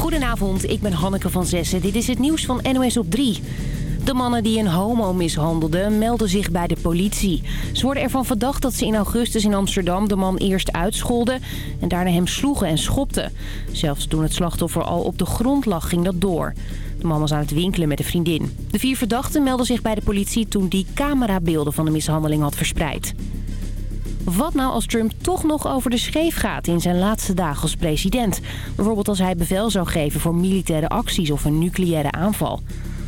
Goedenavond, ik ben Hanneke van Zessen. Dit is het nieuws van NOS op 3. De mannen die een homo mishandelden melden zich bij de politie. Ze worden ervan verdacht dat ze in augustus in Amsterdam de man eerst uitscholden... en daarna hem sloegen en schopten. Zelfs toen het slachtoffer al op de grond lag, ging dat door. De man was aan het winkelen met een vriendin. De vier verdachten melden zich bij de politie toen die camerabeelden van de mishandeling had verspreid. Wat nou als Trump toch nog over de scheef gaat in zijn laatste dagen als president? Bijvoorbeeld als hij bevel zou geven voor militaire acties of een nucleaire aanval.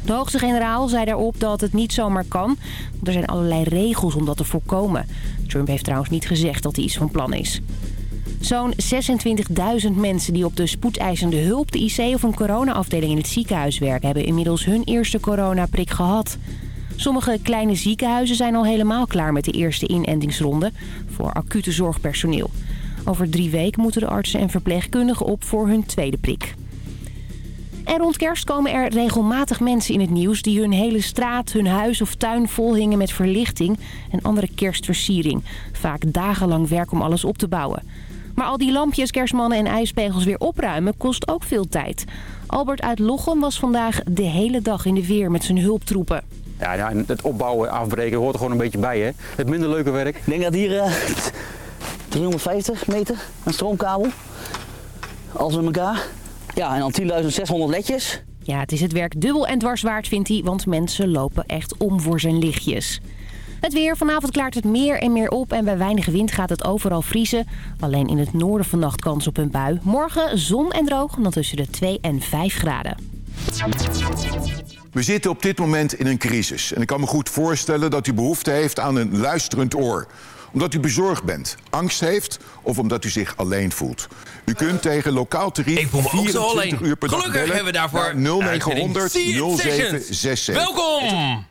De hoogste generaal zei daarop dat het niet zomaar kan. Er zijn allerlei regels om dat te voorkomen. Trump heeft trouwens niet gezegd dat hij iets van plan is. Zo'n 26.000 mensen die op de spoedeisende hulp, de IC of een coronaafdeling in het ziekenhuis werken... hebben inmiddels hun eerste coronaprik gehad. Sommige kleine ziekenhuizen zijn al helemaal klaar met de eerste inentingsronde voor acute zorgpersoneel. Over drie weken moeten de artsen en verpleegkundigen op voor hun tweede prik. En rond kerst komen er regelmatig mensen in het nieuws... die hun hele straat, hun huis of tuin volhingen met verlichting en andere kerstversiering. Vaak dagenlang werk om alles op te bouwen. Maar al die lampjes, kerstmannen en ijspegels weer opruimen kost ook veel tijd. Albert uit Lochem was vandaag de hele dag in de weer met zijn hulptroepen. Ja, ja, het opbouwen, afbreken hoort er gewoon een beetje bij. Hè? Het minder leuke werk. Ik denk dat hier uh, 350 meter een stroomkabel. Als we elkaar. Ja, en dan 10.600 ledjes. Ja, het is het werk dubbel en dwars waard, vindt hij, want mensen lopen echt om voor zijn lichtjes. Het weer. Vanavond klaart het meer en meer op en bij weinig wind gaat het overal vriezen. Alleen in het noorden vannacht kans op een bui. Morgen zon en droog, dan tussen de 2 en 5 graden. We zitten op dit moment in een crisis. En ik kan me goed voorstellen dat u behoefte heeft aan een luisterend oor. Omdat u bezorgd bent, angst heeft of omdat u zich alleen voelt. U kunt tegen lokaal tarief Ik voel me ook zo 24 alleen. uur per dag Gelukkig hebben we daarvoor naar uitzending 0900 See It Sessions. 0767. Welkom!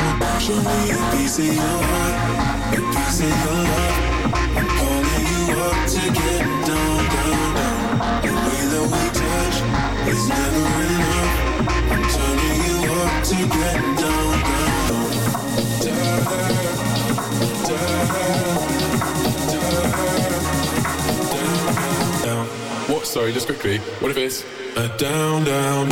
Show me a piece of your heart, a piece of your love. I'm calling you up to get down, down, down. The way that we touch is never enough. I'm turning you up to get down, down. down. What? Sorry, just quickly. What if it's a down, down?